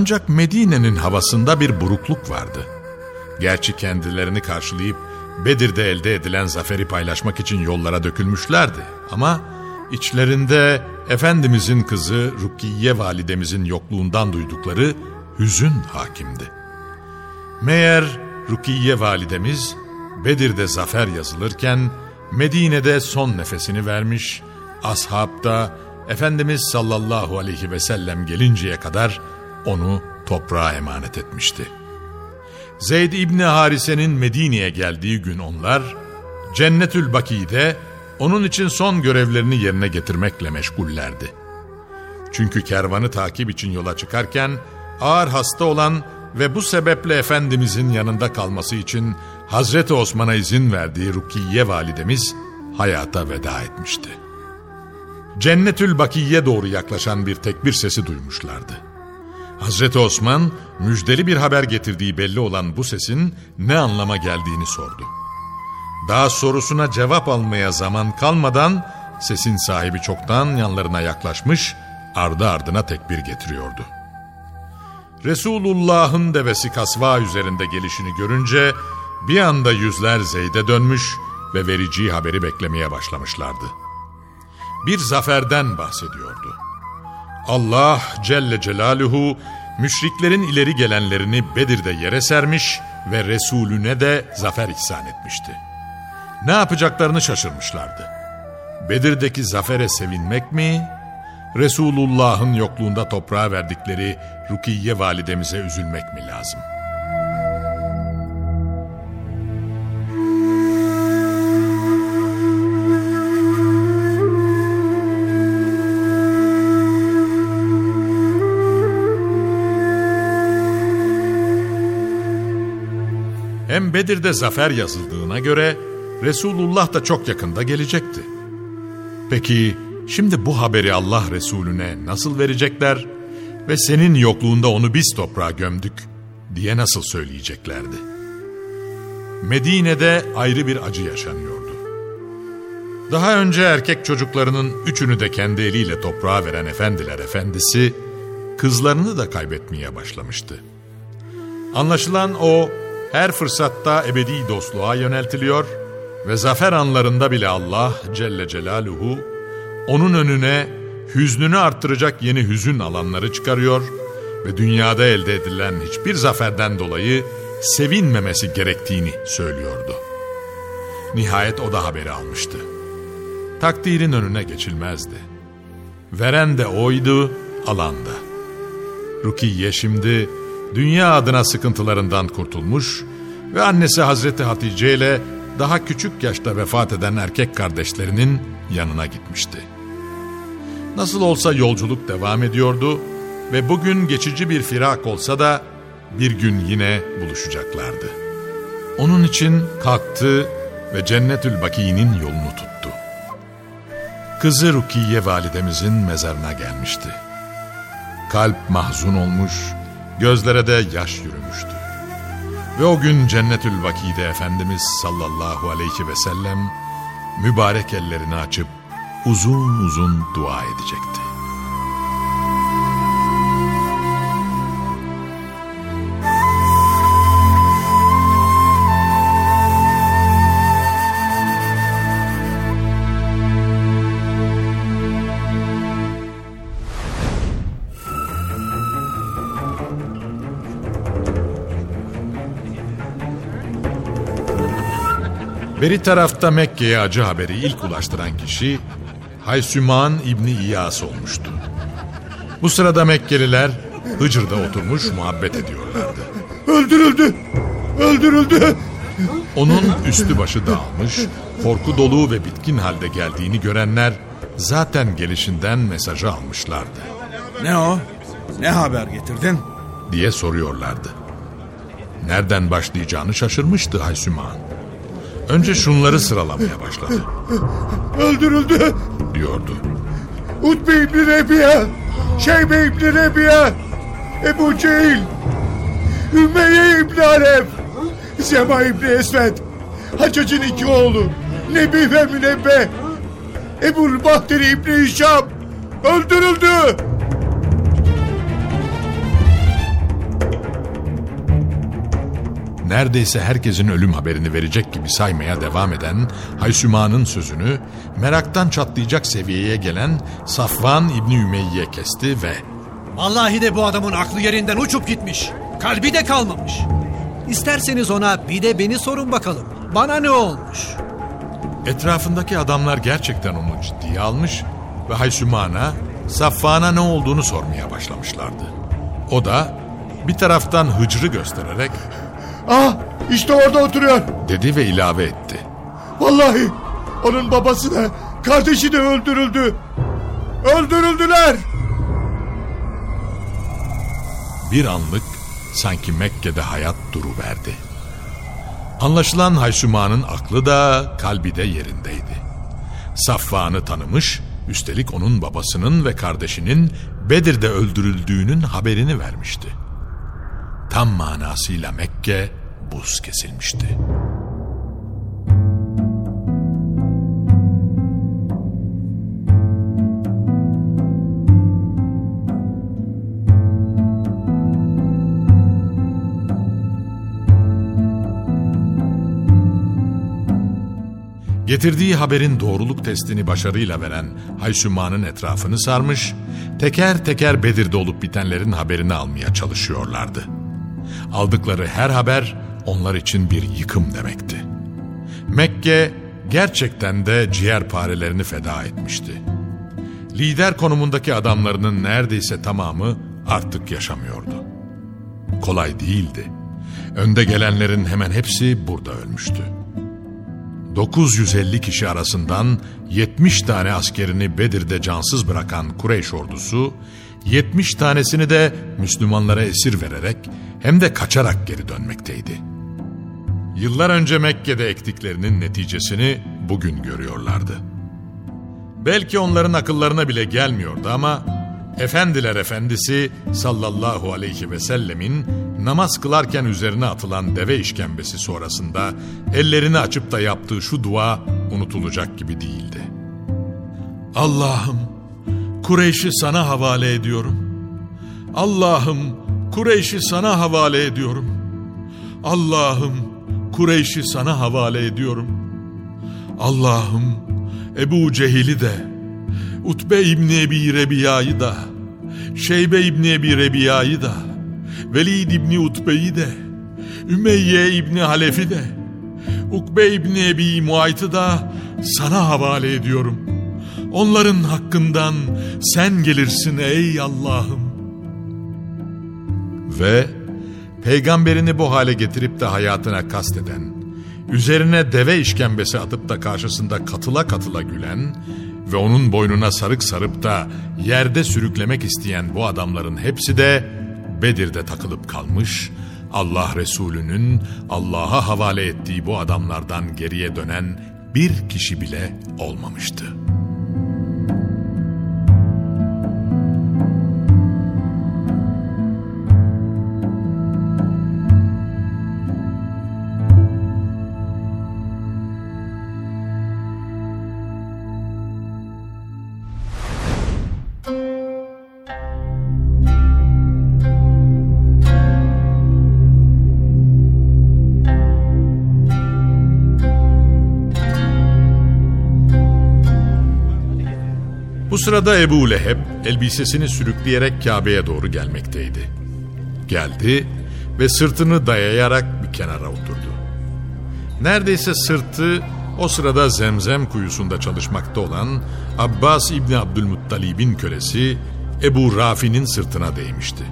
Ancak Medine'nin havasında bir burukluk vardı. Gerçi kendilerini karşılayıp Bedir'de elde edilen zaferi paylaşmak için yollara dökülmüşlerdi. Ama içlerinde Efendimizin kızı Rukiye validemizin yokluğundan duydukları hüzün hakimdi. Meğer Rukiye validemiz Bedir'de zafer yazılırken Medine'de son nefesini vermiş, ashab da Efendimiz sallallahu aleyhi ve sellem gelinceye kadar onu toprağa emanet etmişti. Zeyd İbni Harise'nin Medine'ye geldiği gün onlar, Cennetül Baki'de onun için son görevlerini yerine getirmekle meşgullerdi. Çünkü kervanı takip için yola çıkarken ağır hasta olan ve bu sebeple Efendimizin yanında kalması için Hazreti Osman'a izin verdiği Rukiye validemiz hayata veda etmişti. Cennetül Baki'ye doğru yaklaşan bir tekbir sesi duymuşlardı. Hazreti Osman müjdeli bir haber getirdiği belli olan bu sesin ne anlama geldiğini sordu. Daha sorusuna cevap almaya zaman kalmadan sesin sahibi çoktan yanlarına yaklaşmış ardı ardına tekbir getiriyordu. Resulullah'ın devesi kasva üzerinde gelişini görünce bir anda yüzler Zeyd'e dönmüş ve vereceği haberi beklemeye başlamışlardı. Bir zaferden bahsediyordu. Allah Celle Celaluhu müşriklerin ileri gelenlerini Bedir'de yere sermiş ve Resulüne de zafer ihsan etmişti. Ne yapacaklarını şaşırmışlardı. Bedir'deki zafere sevinmek mi? Resulullah'ın yokluğunda toprağa verdikleri Rukiye validemize üzülmek mi lazım? Bedir'de zafer yazıldığına göre Resulullah da çok yakında gelecekti. Peki şimdi bu haberi Allah Resulüne nasıl verecekler ve senin yokluğunda onu biz toprağa gömdük diye nasıl söyleyeceklerdi? Medine'de ayrı bir acı yaşanıyordu. Daha önce erkek çocuklarının üçünü de kendi eliyle toprağa veren efendiler efendisi, kızlarını da kaybetmeye başlamıştı. Anlaşılan o her fırsatta ebedi dostluğa yöneltiliyor ve zafer anlarında bile Allah Celle Celaluhu onun önüne hüznünü arttıracak yeni hüzün alanları çıkarıyor ve dünyada elde edilen hiçbir zaferden dolayı sevinmemesi gerektiğini söylüyordu. Nihayet o da haberi almıştı. Takdirin önüne geçilmezdi. Veren de oydu, alan da. Rukiye şimdi dünya adına sıkıntılarından kurtulmuş ve annesi Hazreti Hatice ile daha küçük yaşta vefat eden erkek kardeşlerinin yanına gitmişti. Nasıl olsa yolculuk devam ediyordu ve bugün geçici bir firak olsa da bir gün yine buluşacaklardı. Onun için kalktı ve Cennetül Baki'nin yolunu tuttu. Kızı Rukiye validemizin mezarına gelmişti. Kalp mahzun olmuş, gözlere de yaş yürümüştü. Ve o gün Cennetül Vaki'de Efendimiz sallallahu aleyhi ve sellem mübarek ellerini açıp uzun uzun dua edecekti. Beri tarafta Mekke'ye acı haberi ilk ulaştıran kişi Haysüman İbni İyas olmuştu. Bu sırada Mekkeliler Hıcır'da oturmuş muhabbet ediyorlardı. Öldürüldü! Öldürüldü! Onun üstü başı dağılmış, korku dolu ve bitkin halde geldiğini görenler zaten gelişinden mesajı almışlardı. Ne o? Ne haber getirdin? Diye soruyorlardı. Nereden başlayacağını şaşırmıştı Haysüman. Önce şunları sıralamaya başladı. Öldürüldü! Diyordu. Utbe İbni Rebiya! Şeybe İbni Rebiya! Ebu Cehil! Ümeyye İbni Alef! Zema İbni Esved! Hacac'ın iki oğlu! Nebi ve Münebbe! Ebul Bahteri İbni Hişam! Öldürüldü! Neredeyse herkesin ölüm haberini verecek gibi saymaya devam eden Haysüma'nın sözünü meraktan çatlayacak seviyeye gelen Safvan İbni Ümeyye kesti ve Vallahi de bu adamın aklı yerinden uçup gitmiş. Kalbi de kalmamış. İsterseniz ona bir de beni sorun bakalım. Bana ne olmuş? Etrafındaki adamlar gerçekten onu ciddiye almış ve Haysüman'a Safvan'a ne olduğunu sormaya başlamışlardı. O da bir taraftan Hıcr'ı göstererek Ah işte orada oturuyor. dedi ve ilave etti. Vallahi onun babası da kardeşi de öldürüldü. Öldürüldüler. Bir anlık sanki Mekke'de hayat duruverdi. Anlaşılan Haysüma'nın aklı da kalbi de yerindeydi. Safvan'ı tanımış, üstelik onun babasının ve kardeşinin Bedir'de öldürüldüğünün haberini vermişti. Tam manasıyla Mekke buz kesilmişti. Getirdiği haberin doğruluk testini başarıyla veren Haysüma'nın etrafını sarmış, teker teker Bedir'de olup bitenlerin haberini almaya çalışıyorlardı. Aldıkları her haber onlar için bir yıkım demekti. Mekke gerçekten de ciğerparelerini feda etmişti. Lider konumundaki adamlarının neredeyse tamamı artık yaşamıyordu. Kolay değildi. Önde gelenlerin hemen hepsi burada ölmüştü. 950 kişi arasından 70 tane askerini Bedir'de cansız bırakan Kureyş ordusu, 70 tanesini de Müslümanlara esir vererek hem de kaçarak geri dönmekteydi. Yıllar önce Mekke'de ektiklerinin neticesini bugün görüyorlardı. Belki onların akıllarına bile gelmiyordu ama Efendiler Efendisi sallallahu aleyhi ve sellemin namaz kılarken üzerine atılan deve işkembesi sonrasında ellerini açıp da yaptığı şu dua unutulacak gibi değildi. Allah'ım Kureyş'i sana havale ediyorum. Allah'ım Kureyş'i sana havale ediyorum. Allah'ım Kureyş'i sana havale ediyorum. Allah'ım Ebu Cehil'i de, Utbe İbni Ebi Rebiya'yı da, Şeybe İbni Ebi Rebiya'yı da, Velid İbni Utbe'yi de, Ümeyye İbni Halef'i de, Ukbe İbni Ebi Muayt'ı da sana havale ediyorum. Onların hakkından sen gelirsin ey Allah'ım. Ve peygamberini bu hale getirip de hayatına kasteden, üzerine deve işkembesi atıp da karşısında katıla katıla gülen ve onun boynuna sarık sarıp da yerde sürüklemek isteyen bu adamların hepsi de Bedir'de takılıp kalmış, Allah Resulü'nün Allah'a havale ettiği bu adamlardan geriye dönen bir kişi bile olmamıştı. Bu sırada Ebu Leheb elbisesini sürükleyerek Kabe'ye doğru gelmekteydi. Geldi ve sırtını dayayarak bir kenara oturdu. Neredeyse sırtı o sırada Zemzem kuyusunda çalışmakta olan Abbas İbni Abdülmuttalib'in kölesi Ebu Rafi'nin sırtına değmişti.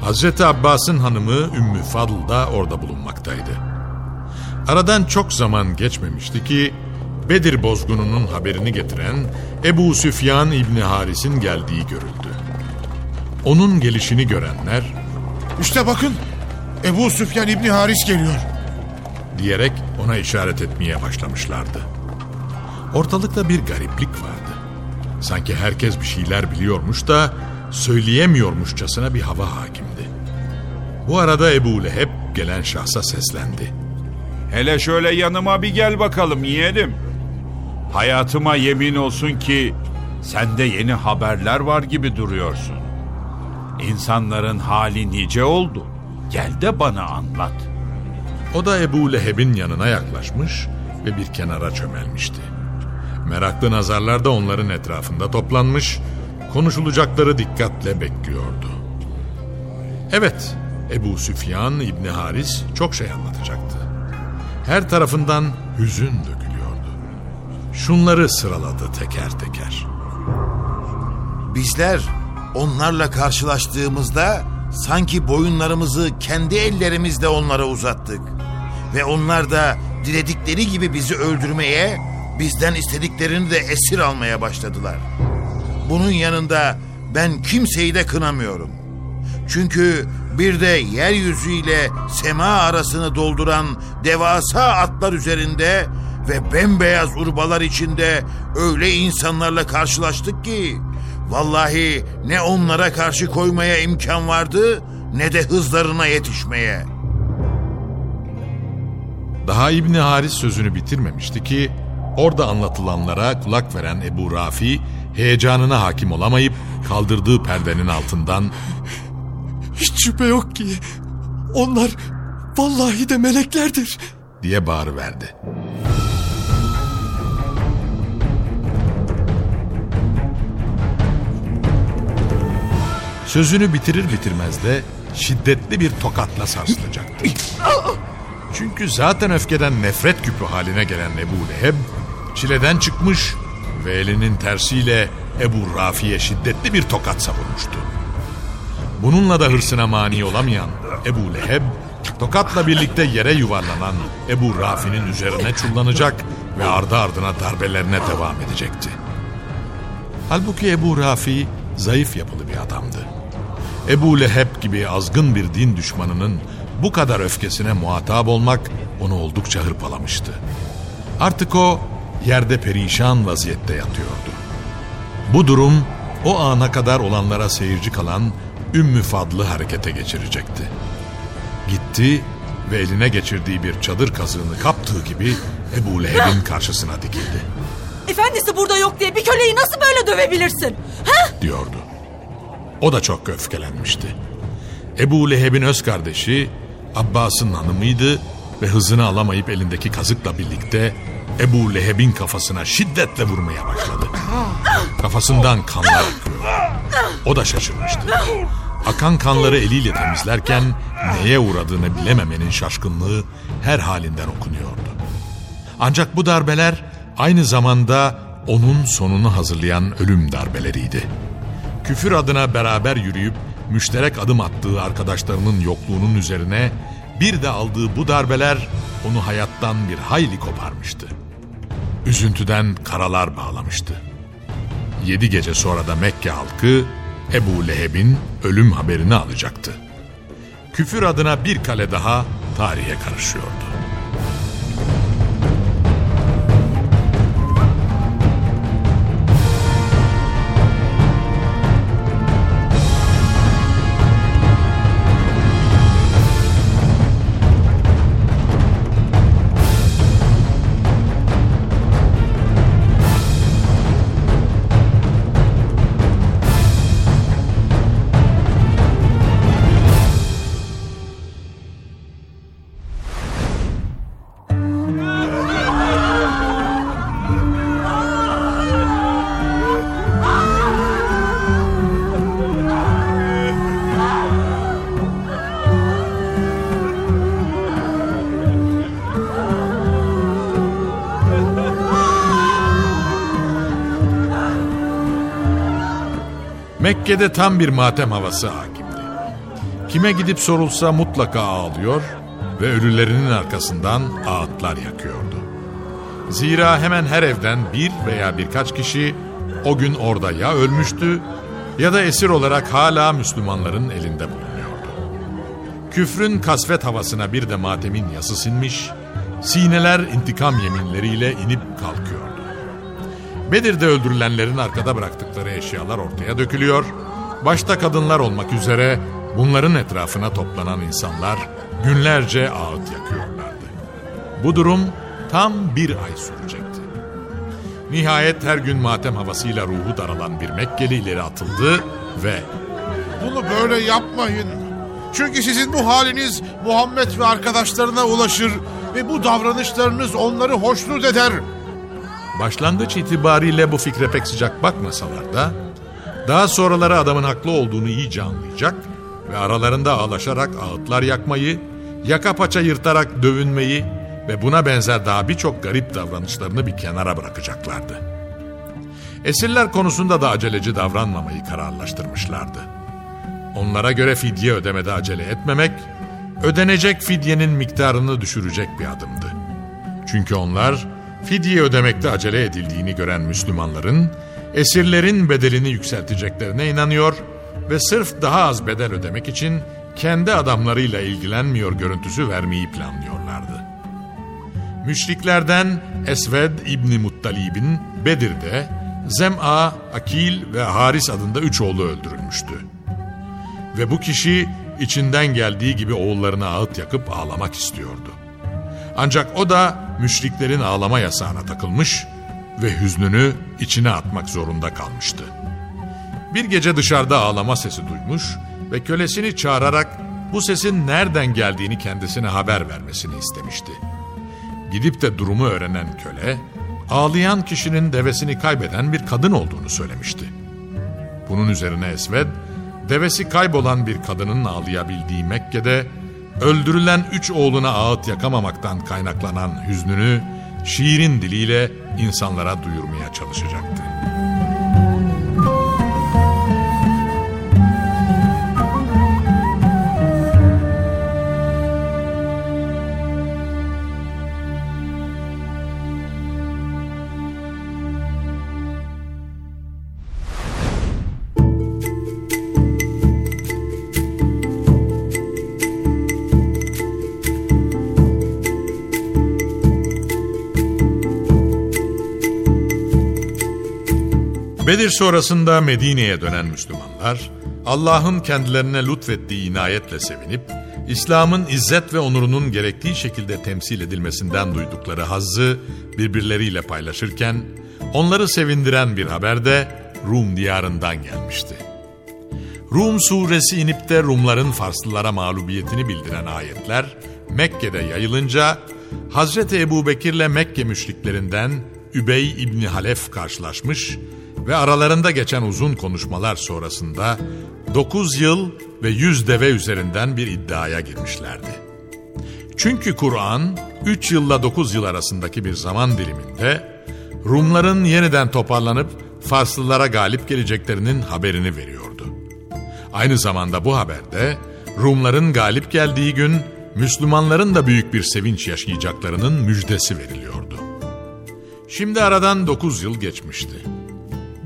Hazreti Abbas'ın hanımı Ümmü Fadl da orada bulunmaktaydı. Aradan çok zaman geçmemişti ki Bedir bozgununun haberini getiren Ebu Süfyan İbni Haris'in geldiği görüldü. Onun gelişini görenler İşte bakın Ebu Süfyan İbni Haris geliyor. diyerek ona işaret etmeye başlamışlardı. Ortalıkta bir gariplik vardı. Sanki herkes bir şeyler biliyormuş da söyleyemiyormuşçasına bir hava hakimdi. Bu arada Ebu Leheb gelen şahsa seslendi. Hele şöyle yanıma bir gel bakalım yeğenim. Hayatıma yemin olsun ki sende yeni haberler var gibi duruyorsun. İnsanların hali nice oldu. Gel de bana anlat. O da Ebu Leheb'in yanına yaklaşmış ve bir kenara çömelmişti. Meraklı nazarlar da onların etrafında toplanmış, konuşulacakları dikkatle bekliyordu. Evet, Ebu Süfyan İbni Haris çok şey anlatacaktı. Her tarafından hüzün dökülüyordu. Şunları sıraladı teker teker. Bizler onlarla karşılaştığımızda sanki boyunlarımızı kendi ellerimizle onlara uzattık. Ve onlar da diledikleri gibi bizi öldürmeye, bizden istediklerini de esir almaya başladılar. Bunun yanında ben kimseyi de kınamıyorum. Çünkü bir de yeryüzüyle sema arasını dolduran devasa atlar üzerinde ve bembeyaz urbalar içinde öyle insanlarla karşılaştık ki vallahi ne onlara karşı koymaya imkan vardı ne de hızlarına yetişmeye. Daha İbni Haris sözünü bitirmemişti ki orada anlatılanlara kulak veren Ebu Rafi heyecanına hakim olamayıp kaldırdığı perdenin altından Hiç şüphe yok ki onlar vallahi de meleklerdir. diye bağırıverdi. Sözünü bitirir bitirmez de şiddetli bir tokatla sarsılacaktı. Çünkü zaten öfkeden nefret küpü haline gelen Ebu Leheb çileden çıkmış ve elinin tersiyle Ebu Rafi'ye şiddetli bir tokat savurmuştu. Bununla da hırsına mani olamayan Ebu Leheb, tokatla birlikte yere yuvarlanan Ebu Rafi'nin üzerine çullanacak ve ardı ardına darbelerine devam edecekti. Halbuki Ebu Rafi zayıf yapılı bir adamdı. Ebu Leheb gibi azgın bir din düşmanının bu kadar öfkesine muhatap olmak onu oldukça hırpalamıştı. Artık o yerde perişan vaziyette yatıyordu. Bu durum o ana kadar olanlara seyirci kalan Ümmü Fadlı harekete geçirecekti. Gitti ve eline geçirdiği bir çadır kazığını kaptığı gibi Ebu Leheb'in karşısına dikildi Efendisi burada yok diye bir köleyi nasıl böyle dövebilirsin? Ha? diyordu. O da çok öfkelenmişti. Ebu Leheb'in öz kardeşi Abbas'ın hanımıydı ve hızını alamayıp elindeki kazıkla birlikte Ebu Leheb'in kafasına şiddetle vurmaya başladı. Kafasından kanlar akıyor. O da şaşırmıştı. Akan kanları eliyle temizlerken neye uğradığını bilememenin şaşkınlığı her halinden okunuyordu. Ancak bu darbeler aynı zamanda onun sonunu hazırlayan ölüm darbeleriydi. Küfür adına beraber yürüyüp müşterek adım attığı arkadaşlarının yokluğunun üzerine bir de aldığı bu darbeler onu hayattan bir hayli koparmıştı. Üzüntüden karalar bağlamıştı. Yedi gece sonra da Mekke halkı Ebu Leheb'in ölüm haberini alacaktı. küfür adına bir kale daha tarihe karışıyordu. Mekke'de tam bir matem havası hakimdi. Kime gidip sorulsa mutlaka ağlıyor ve ölülerinin arkasından ağıtlar yakıyordu. Zira hemen her evden bir veya birkaç kişi o gün orada ya ölmüştü ya da esir olarak hala Müslümanların elinde bulunuyordu. Küfrün kasvet havasına bir de matemin yası sinmiş, sineler intikam yeminleriyle inip kalkıyordu. Bedir'de öldürülenlerin arkada bıraktıkları eşyalar ortaya dökülüyor, başta kadınlar olmak üzere bunların etrafına toplanan insanlar günlerce ağıt yakıyorlardı. Bu durum tam bir ay sürecekti. Nihayet her gün matem havasıyla ruhu daralan bir Mekkeli ileri atıldı ve Bunu böyle yapmayın. Çünkü sizin bu haliniz Muhammed ve arkadaşlarına ulaşır ve bu davranışlarınız onları hoşnut eder. Başlangıç itibariyle bu fikre pek sıcak bakmasalar da daha sonraları adamın haklı olduğunu iyice anlayacak ve aralarında ağlaşarak ağıtlar yakmayı, yaka paça yırtarak dövünmeyi ve buna benzer daha birçok garip davranışlarını bir kenara bırakacaklardı. Esirler konusunda da aceleci davranmamayı kararlaştırmışlardı. Onlara göre fidye ödemede acele etmemek, ödenecek fidyenin miktarını düşürecek bir adımdı. Çünkü onlar fidye ödemekte acele edildiğini gören Müslümanların esirlerin bedelini yükselteceklerine inanıyor ve sırf daha az bedel ödemek için kendi adamlarıyla ilgilenmiyor görüntüsü vermeyi planlıyorlardı. Müşriklerden Esved İbni Muttalib'in Bedir'de Zem'a, Akil ve Haris adında üç oğlu öldürülmüştü. Ve bu kişi içinden geldiği gibi oğullarına ağıt yakıp ağlamak istiyordu. Ancak o da müşriklerin ağlama yasağına takılmış ve hüznünü içine atmak zorunda kalmıştı. Bir gece dışarıda ağlama sesi duymuş ve kölesini çağırarak bu sesin nereden geldiğini kendisine haber vermesini istemişti. Gidip de durumu öğrenen köle, ağlayan kişinin devesini kaybeden bir kadın olduğunu söylemişti. Bunun üzerine Esved, devesi kaybolan bir kadının ağlayabildiği Mekke'de öldürülen üç oğluna ağıt yakamamaktan kaynaklanan hüznünü şiirin diliyle insanlara duyurmaya çalışacaktı. Bedir sonrasında Medine'ye dönen Müslümanlar, Allah'ın kendilerine lütfettiği inayetle sevinip, İslam'ın izzet ve onurunun gerektiği şekilde temsil edilmesinden duydukları hazzı birbirleriyle paylaşırken, onları sevindiren bir haber de Rum diyarından gelmişti. Rum suresi inip de Rumların Farslılara mağlubiyetini bildiren ayetler Mekke'de yayılınca Hazreti Ebu Bekir'le Mekke müşriklerinden Übey İbni Halef karşılaşmış ve aralarında geçen uzun konuşmalar sonrasında 9 yıl ve 100 deve üzerinden bir iddiaya girmişlerdi. Çünkü Kur'an 3 yılla 9 yıl arasındaki bir zaman diliminde Rumların yeniden toparlanıp Farslılara galip geleceklerinin haberini veriyordu. Aynı zamanda bu haberde Rumların galip geldiği gün Müslümanların da büyük bir sevinç yaşayacaklarının müjdesi veriliyordu. Şimdi aradan 9 yıl geçmişti.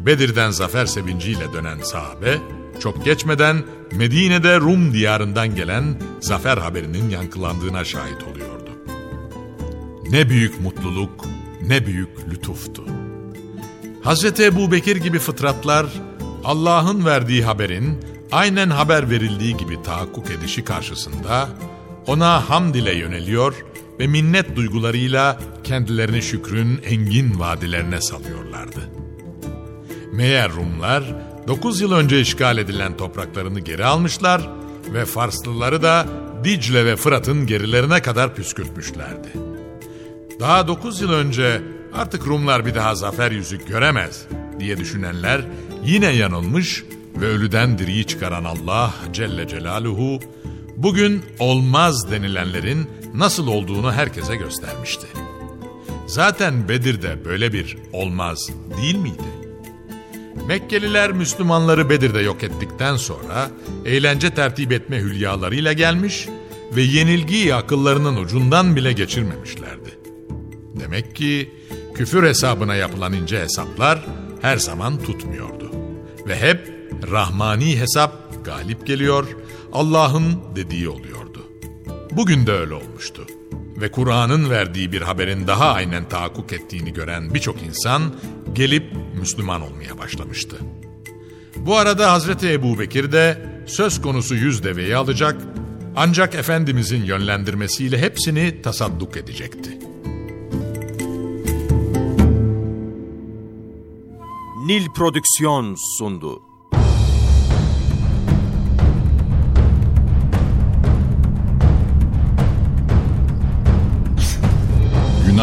Bedir'den zafer sevinciyle dönen sahabe çok geçmeden Medine'de Rum diyarından gelen zafer haberinin yankılandığına şahit oluyordu. Ne büyük mutluluk, ne büyük lütuftu. Hazreti Ebu Bekir gibi fıtratlar Allah'ın verdiği haberin aynen haber verildiği gibi tahakkuk edişi karşısında ona hamd ile yöneliyor ve minnet duygularıyla kendilerini şükrün engin vadilerine salıyorlardı. Meğer Rumlar 9 yıl önce işgal edilen topraklarını geri almışlar ve Farslıları da Dicle ve Fırat'ın gerilerine kadar püskürtmüşlerdi. Daha 9 yıl önce artık Rumlar bir daha zafer yüzü göremez diye düşünenler yine yanılmış ve ölüden diriyi çıkaran Allah Celle Celaluhu bugün olmaz denilenlerin nasıl olduğunu herkese göstermişti. Zaten Bedir'de böyle bir olmaz değil miydi? Mekkeliler Müslümanları Bedir'de yok ettikten sonra eğlence tertip etme hülyalarıyla gelmiş ve yenilgiyi akıllarının ucundan bile geçirmemişlerdi. Demek ki küfür hesabına yapılan ince hesaplar her zaman tutmuyordu. Ve hep rahmani hesap galip geliyor, Allah'ın dediği oluyordu. Bugün de öyle olmuştu. Ve Kur'an'ın verdiği bir haberin daha aynen tahakkuk ettiğini gören birçok insan gelip Müslüman olmaya başlamıştı. Bu arada Hazreti Ebu Bekir de söz konusu yüz deveyi alacak ancak Efendimizin yönlendirmesiyle hepsini tasadduk edecekti. Nil Prodüksiyon sundu.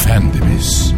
Efendimiz